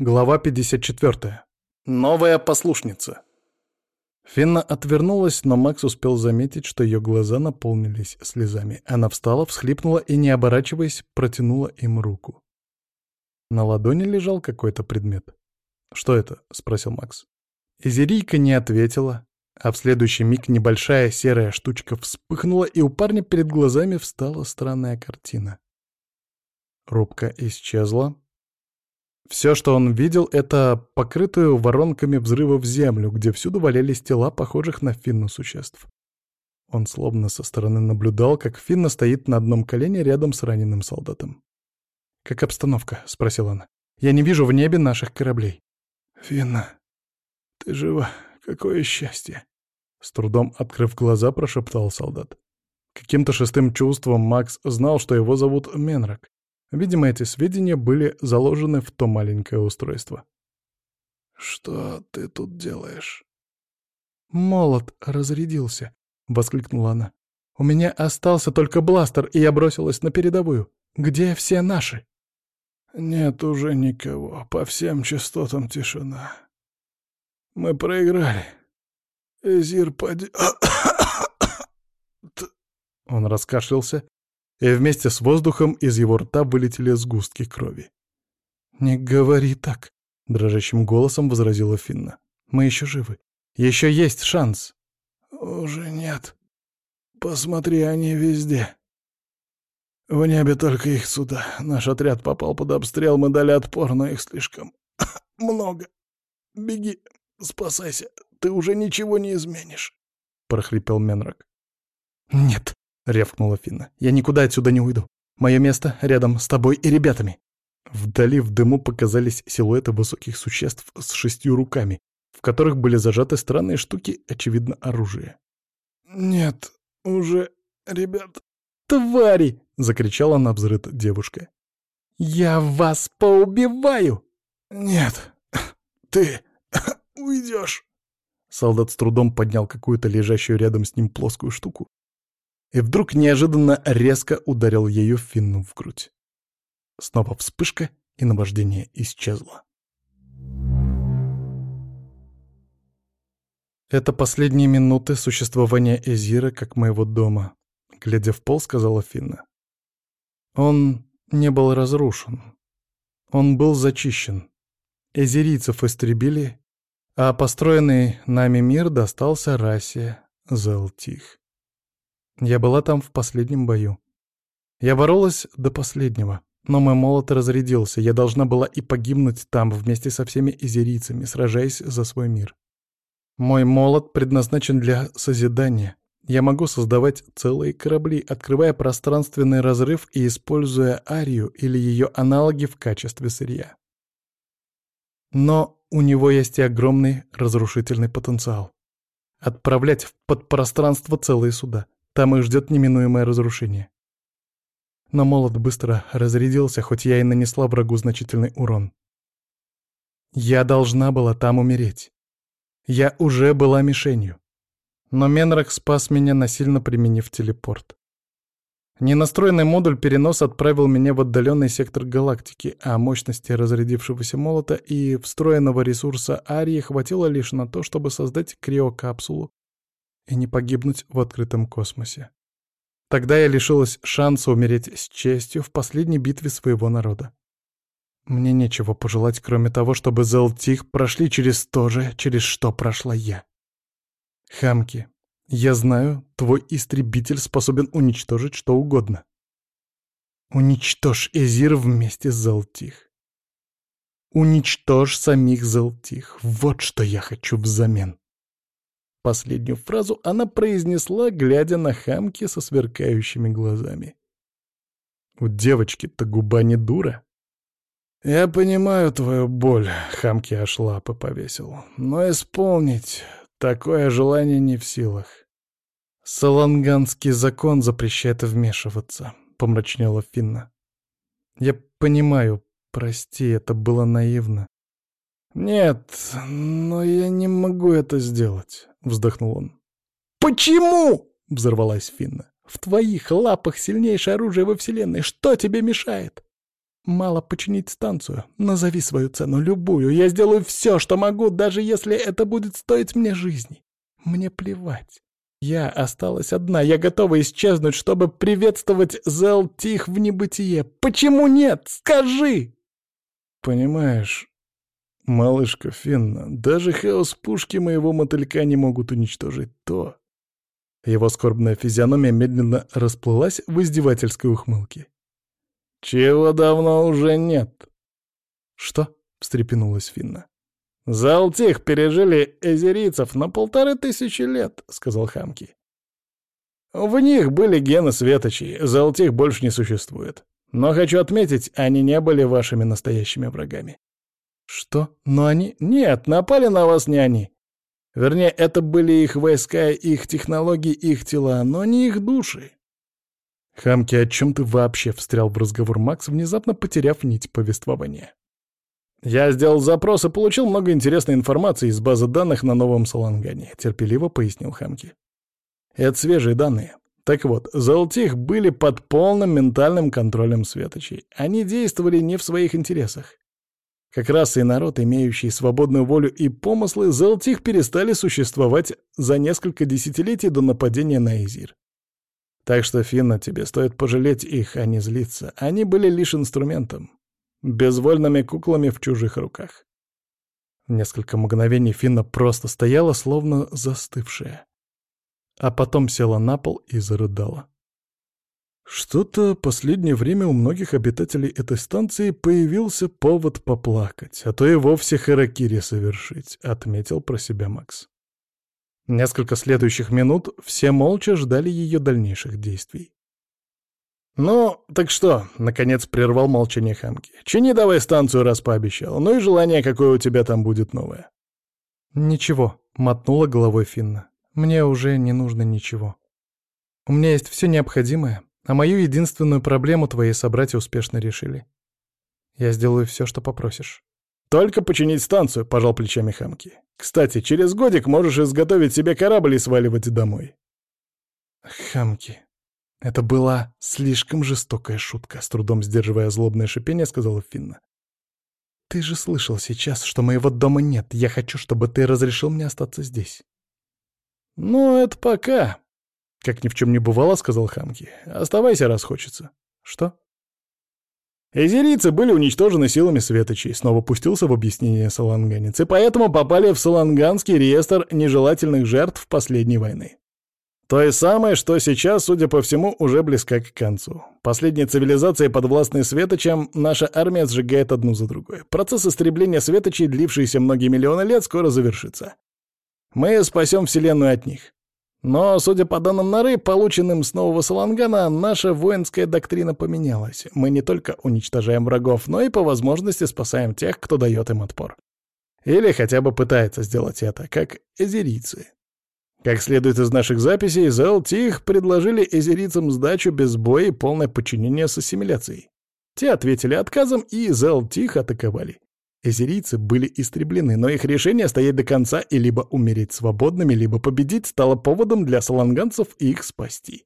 Глава 54. Новая послушница. Финна отвернулась, но Макс успел заметить, что ее глаза наполнились слезами. Она встала, всхлипнула и, не оборачиваясь, протянула им руку. На ладони лежал какой-то предмет. «Что это?» — спросил Макс. Изерийка не ответила, а в следующий миг небольшая серая штучка вспыхнула, и у парня перед глазами встала странная картина. Рубка исчезла, все, что он видел, это покрытую воронками взрывов землю, где всюду валялись тела, похожих на финну существ. Он словно со стороны наблюдал, как Финна стоит на одном колене рядом с раненым солдатом. «Как обстановка?» — спросил он. «Я не вижу в небе наших кораблей». «Финна, ты жива. Какое счастье!» С трудом открыв глаза, прошептал солдат. Каким-то шестым чувством Макс знал, что его зовут Менрак. Видимо, эти сведения были заложены в то маленькое устройство. «Что ты тут делаешь?» «Молот разрядился», — воскликнула она. «У меня остался только бластер, и я бросилась на передовую. Где все наши?» «Нет уже никого. По всем частотам тишина. Мы проиграли. Эзир поди...» Он раскашлялся и вместе с воздухом из его рта вылетели сгустки крови. «Не говори так», — дрожащим голосом возразила Финна. «Мы еще живы. Еще есть шанс». «Уже нет. Посмотри, они везде. В небе только их суда. Наш отряд попал под обстрел, мы дали отпор, но их слишком много. Беги, спасайся, ты уже ничего не изменишь», — прохрипел Менрак. «Нет», — рявкнула Финна. «Я никуда отсюда не уйду. Мое место рядом с тобой и ребятами». Вдали в дыму показались силуэты высоких существ с шестью руками, в которых были зажаты странные штуки, очевидно, оружие. «Нет, уже, ребят...» «Твари!» — закричала на взрыт девушка. «Я вас поубиваю!» «Нет, ты уйдешь!» Солдат с трудом поднял какую-то лежащую рядом с ним плоскую штуку и вдруг неожиданно резко ударил ее Финну в грудь. Снова вспышка, и наваждение исчезло. «Это последние минуты существования Эзира как моего дома», — глядя в пол, сказала Финна. «Он не был разрушен. Он был зачищен. Эзирийцев истребили, а построенный нами мир достался расе Зелтих. Я была там в последнем бою. Я боролась до последнего, но мой молот разрядился, я должна была и погибнуть там вместе со всеми изерийцами, сражаясь за свой мир. Мой молот предназначен для созидания. Я могу создавать целые корабли, открывая пространственный разрыв и используя арию или ее аналоги в качестве сырья. Но у него есть и огромный разрушительный потенциал. Отправлять в подпространство целые суда — там их ждет неминуемое разрушение. Но молот быстро разрядился, хоть я и нанесла врагу значительный урон. Я должна была там умереть. Я уже была мишенью. Но Менрах спас меня, насильно применив телепорт. Ненастроенный модуль перенос отправил меня в отдаленный сектор галактики, а мощности разрядившегося молота и встроенного ресурса Арии хватило лишь на то, чтобы создать криокапсулу и не погибнуть в открытом космосе. Тогда я лишилась шанса умереть с честью в последней битве своего народа. Мне нечего пожелать, кроме того, чтобы Зелтих прошли через то же, через что прошла я. Хамки, я знаю, твой истребитель способен уничтожить что угодно. Уничтожь Эзир вместе с Зелтих. Уничтожь самих Зелтих. Вот что я хочу взамен. Последнюю фразу она произнесла, глядя на хамки со сверкающими глазами. У девочки-то губа не дура. «Я понимаю твою боль», — хамки аж лапы повесил. «Но исполнить такое желание не в силах». «Саланганский закон запрещает вмешиваться», — помрачнела Финна. «Я понимаю, прости, это было наивно. «Нет, но я не могу это сделать», — вздохнул он. «Почему?» — взорвалась Финна. «В твоих лапах сильнейшее оружие во Вселенной. Что тебе мешает?» мало починить станцию. Назови свою цену, любую. Я сделаю все, что могу, даже если это будет стоить мне жизни. Мне плевать. Я осталась одна, я готова исчезнуть, чтобы приветствовать Зелтих в небытие. Почему нет? Скажи!» «Понимаешь, малышка Финна, даже хаос-пушки моего мотылька не могут уничтожить то...» Его скорбная физиономия медленно расплылась в издевательской ухмылке. «Чего давно уже нет?» «Что?» — встрепенулась Финна. «Залтих пережили эзерийцев на полторы тысячи лет», — сказал Хамки. «В них были гены светочей, Залтих больше не существует. Но хочу отметить, они не были вашими настоящими врагами». «Что? Но они...» «Нет, напали на вас не они. Вернее, это были их войска, их технологии, их тела, но не их души». «Хамки, о чем ты вообще?» — встрял в разговор Макс, внезапно потеряв нить повествования. «Я сделал запрос и получил много интересной информации из базы данных на новом Салангане», — терпеливо пояснил Хамки. «Это свежие данные. Так вот, Золотих были под полным ментальным контролем светочей. Они действовали не в своих интересах. Как раз и народ, имеющий свободную волю и помыслы, Золотих перестали существовать за несколько десятилетий до нападения на Изир. Так что, Финна, тебе стоит пожалеть их, а не злиться. Они были лишь инструментом безвольными куклами в чужих руках. Несколько мгновений Финна просто стояла, словно застывшая. А потом села на пол и зарыдала. Что-то последнее время у многих обитателей этой станции появился повод поплакать, а то и вовсе харакири совершить, отметил про себя Макс. Несколько следующих минут все молча ждали ее дальнейших действий. «Ну, так что?» — наконец прервал молчание Хамки. «Чини давай станцию, раз пообещал. Ну и желание, какое у тебя там будет новое». «Ничего», — мотнула головой Финна. «Мне уже не нужно ничего. У меня есть все необходимое, а мою единственную проблему твои собратья успешно решили. Я сделаю все, что попросишь». «Только починить станцию», — пожал плечами Хамки. «Кстати, через годик можешь изготовить себе корабль и сваливать домой». «Хамки», это была слишком жестокая шутка, с трудом сдерживая злобное шипение, сказала Финна. Ты же слышал сейчас, что моего дома нет. Я хочу, чтобы ты разрешил мне остаться здесь. Ну, это пока. Как ни в чем не бывало, сказал Хамки. Оставайся, раз хочется. Что? Эзерийцы были уничтожены силами светочей, снова пустился в объяснение саланганец, и поэтому попали в саланганский реестр нежелательных жертв последней войны. Той самой, что сейчас, судя по всему, уже близка к концу. Последние цивилизации, подвластные светочам, наша армия сжигает одну за другой. Процесс истребления светочей, длившийся многие миллионы лет, скоро завершится. Мы спасем Вселенную от них. Но, судя по данным Нары, полученным с нового Салангана, наша воинская доктрина поменялась. Мы не только уничтожаем врагов, но и по возможности спасаем тех, кто дает им отпор. Или хотя бы пытается сделать это, как эзерийцы. Как следует из наших записей, Зел-Тих предложили эзерийцам сдачу без боя и полное подчинение с ассимиляцией. Те ответили отказом, и Зел-Тих атаковали. Эзерийцы были истреблены, но их решение стоять до конца и либо умереть свободными, либо победить стало поводом для саланганцев их спасти.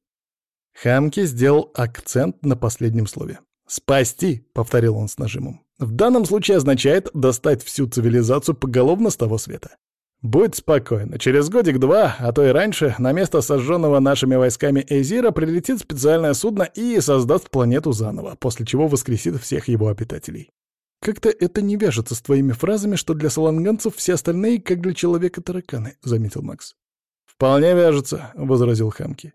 Хамки сделал акцент на последнем слове. «Спасти», — повторил он с нажимом, — «в данном случае означает достать всю цивилизацию поголовно с того света. «Будь спокойна, через годик-два, а то и раньше, на место сожженного нашими войсками Эйзира прилетит специальное судно и создаст планету заново, после чего воскресит всех его обитателей». «Как-то это не вяжется с твоими фразами, что для саланганцев все остальные, как для человека, тараканы», — заметил Макс. «Вполне вяжется», — возразил Хамки.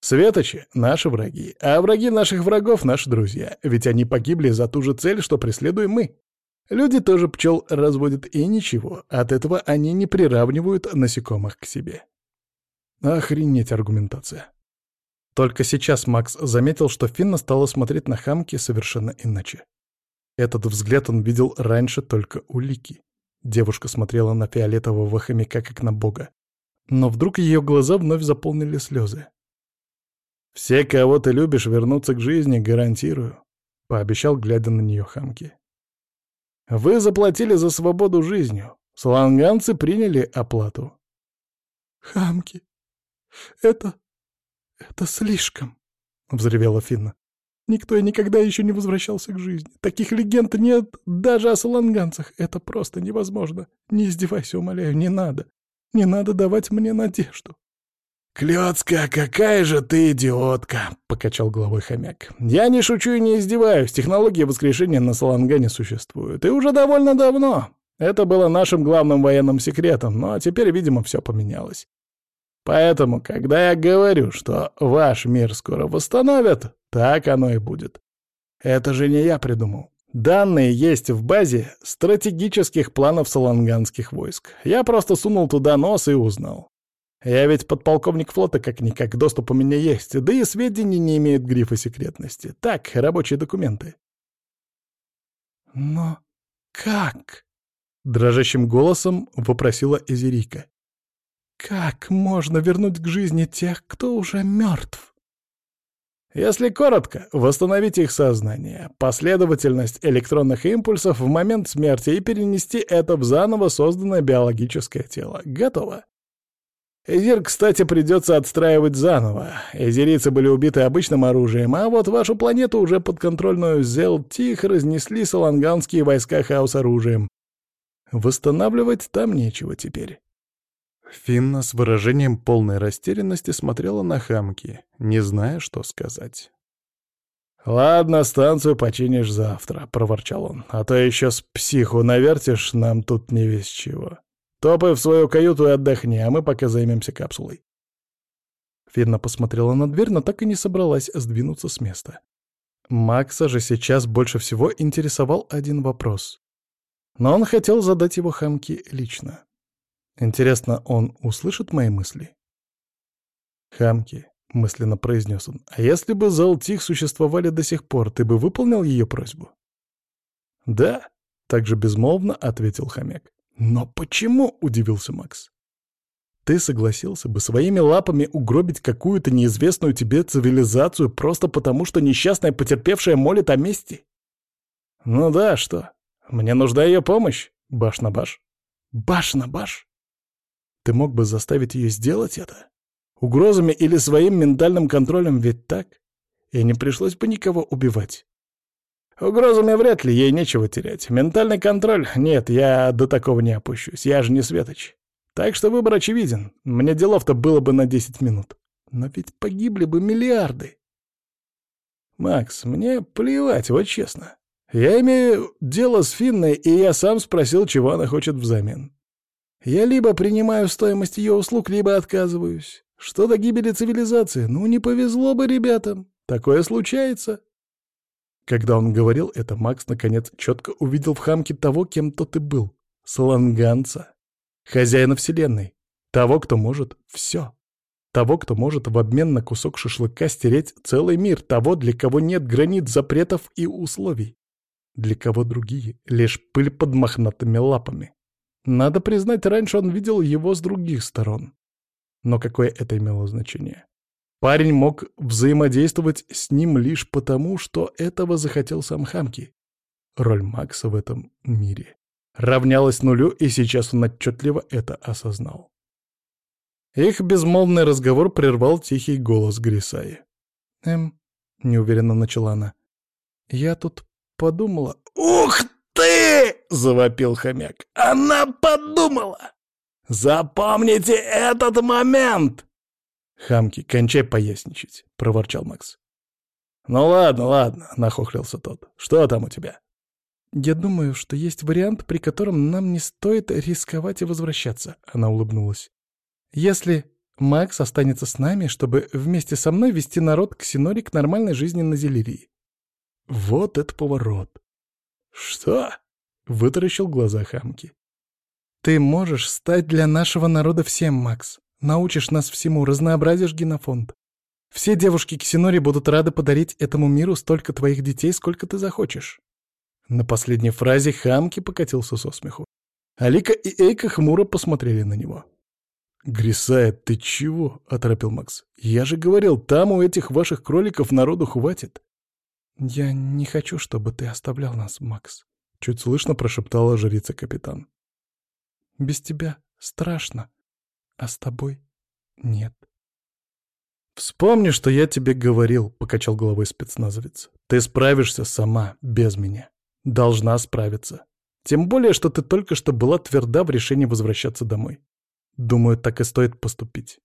«Светочи — наши враги, а враги наших врагов — наши друзья, ведь они погибли за ту же цель, что преследуем мы». Люди тоже пчел разводят, и ничего, от этого они не приравнивают насекомых к себе. Охренеть аргументация. Только сейчас Макс заметил, что Финна стала смотреть на Хамки совершенно иначе. Этот взгляд он видел раньше только у Лики. Девушка смотрела на фиолетового хомяка, как на бога. Но вдруг ее глаза вновь заполнили слезы. «Все, кого ты любишь, вернутся к жизни, гарантирую», — пообещал, глядя на нее Хамки. Вы заплатили за свободу жизнью. Сланганцы приняли оплату. «Хамки, это... это слишком», — взревела Финна. Никто и никогда еще не возвращался к жизни. Таких легенд нет даже о саланганцах. Это просто невозможно. Не издевайся, умоляю, не надо. Не надо давать мне надежду. «Клёцка, какая же ты идиотка!» — покачал головой хомяк. «Я не шучу и не издеваюсь. Технологии воскрешения на Салангане существуют. И уже довольно давно. Это было нашим главным военным секретом, но теперь, видимо, все поменялось. Поэтому, когда я говорю, что ваш мир скоро восстановят, так оно и будет. Это же не я придумал. Данные есть в базе стратегических планов саланганских войск. Я просто сунул туда нос и узнал. Я ведь подполковник флота как-никак, доступ у меня есть, да и сведения не имеют грифа секретности. Так, рабочие документы. «Но как?» — дрожащим голосом вопросила Эзерика. «Как можно вернуть к жизни тех, кто уже мертв?» Если коротко, восстановить их сознание, последовательность электронных импульсов в момент смерти и перенести это в заново созданное биологическое тело. Готово. Эзир, кстати, придется отстраивать заново. Эзерийцы были убиты обычным оружием, а вот вашу планету уже подконтрольную Зелтих разнесли саланганские войска хаос оружием. Восстанавливать там нечего теперь. Финна с выражением полной растерянности смотрела на хамки, не зная, что сказать. «Ладно, станцию починишь завтра», — проворчал он, «а то еще с психу навертишь нам тут не весь чего». Топай в свою каюту и отдохни, а мы пока займемся капсулой. Фирна посмотрела на дверь, но так и не собралась сдвинуться с места. Макса же сейчас больше всего интересовал один вопрос. Но он хотел задать его хамки лично. Интересно, он услышит мои мысли? «Хамки», — мысленно произнес он, — «а если бы Золтих существовали до сих пор, ты бы выполнил ее просьбу?» «Да», — также безмолвно ответил хомяк. «Но почему?» — удивился Макс. «Ты согласился бы своими лапами угробить какую-то неизвестную тебе цивилизацию просто потому, что несчастная потерпевшая молит о мести?» «Ну да, что? Мне нужна ее помощь, баш на баш». «Баш на баш?» Ты мог бы заставить ее сделать это? Угрозами или своим ментальным контролем ведь так? И не пришлось бы никого убивать. Угрозами вряд ли, ей нечего терять. Ментальный контроль? Нет, я до такого не опущусь. Я же не Светоч. Так что выбор очевиден. Мне делов-то было бы на 10 минут. Но ведь погибли бы миллиарды. Макс, мне плевать, вот честно. Я имею дело с Финной, и я сам спросил, чего она хочет взамен. Я либо принимаю стоимость ее услуг, либо отказываюсь. Что до гибели цивилизации? Ну, не повезло бы ребятам. Такое случается. Когда он говорил это, Макс наконец четко увидел в хамке того, кем тот и был. Саланганца. Хозяина Вселенной. Того, кто может все. Того, кто может в обмен на кусок шашлыка стереть целый мир. Того, для кого нет границ, запретов и условий. Для кого другие — лишь пыль под мохнатыми лапами. Надо признать, раньше он видел его с других сторон. Но какое это имело значение? Парень мог взаимодействовать с ним лишь потому, что этого захотел сам Хамки. Роль Макса в этом мире равнялась нулю, и сейчас он отчетливо это осознал. Их безмолвный разговор прервал тихий голос Грисаи. «Эм», — неуверенно начала она, — «я тут подумала...» «Ух ты!» — завопил хомяк. «Она подумала! Запомните этот момент!» «Хамки, кончай поясничать», — проворчал Макс. «Ну ладно, ладно», — нахохлился тот. «Что там у тебя?» «Я думаю, что есть вариант, при котором нам не стоит рисковать и возвращаться», — она улыбнулась. «Если Макс останется с нами, чтобы вместе со мной вести народ к Синори к нормальной жизни на Зелирии». «Вот это поворот!» «Что?» — вытаращил глаза Хамки. «Ты можешь стать для нашего народа всем, Макс. Научишь нас всему, разнообразишь генофонд. Все девушки Ксинори будут рады подарить этому миру столько твоих детей, сколько ты захочешь». На последней фразе Хамки покатился со смеху. Алика и Эйка хмуро посмотрели на него. «Грисая, ты чего?» — оторопил Макс. «Я же говорил, там у этих ваших кроликов народу хватит». «Я не хочу, чтобы ты оставлял нас, Макс», — чуть слышно прошептала жрица-капитан. «Без тебя страшно а с тобой нет. «Вспомни, что я тебе говорил», — покачал головой спецназовец. «Ты справишься сама, без меня. Должна справиться. Тем более, что ты только что была тверда в решении возвращаться домой. Думаю, так и стоит поступить».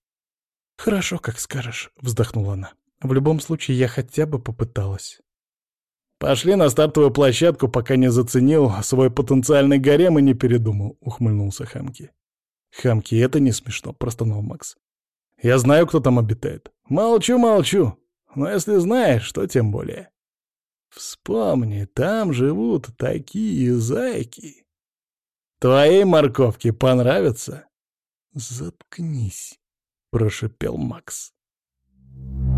«Хорошо, как скажешь», — вздохнула она. «В любом случае, я хотя бы попыталась». «Пошли на стартовую площадку, пока не заценил свой потенциальный гарем и не передумал», — ухмыльнулся Хамки. «Хамки, это не смешно», — простонал Макс. «Я знаю, кто там обитает». «Молчу, молчу. Но если знаешь, то тем более». «Вспомни, там живут такие зайки. Твоей морковке понравится?» «Заткнись», — прошипел Макс. Thank you.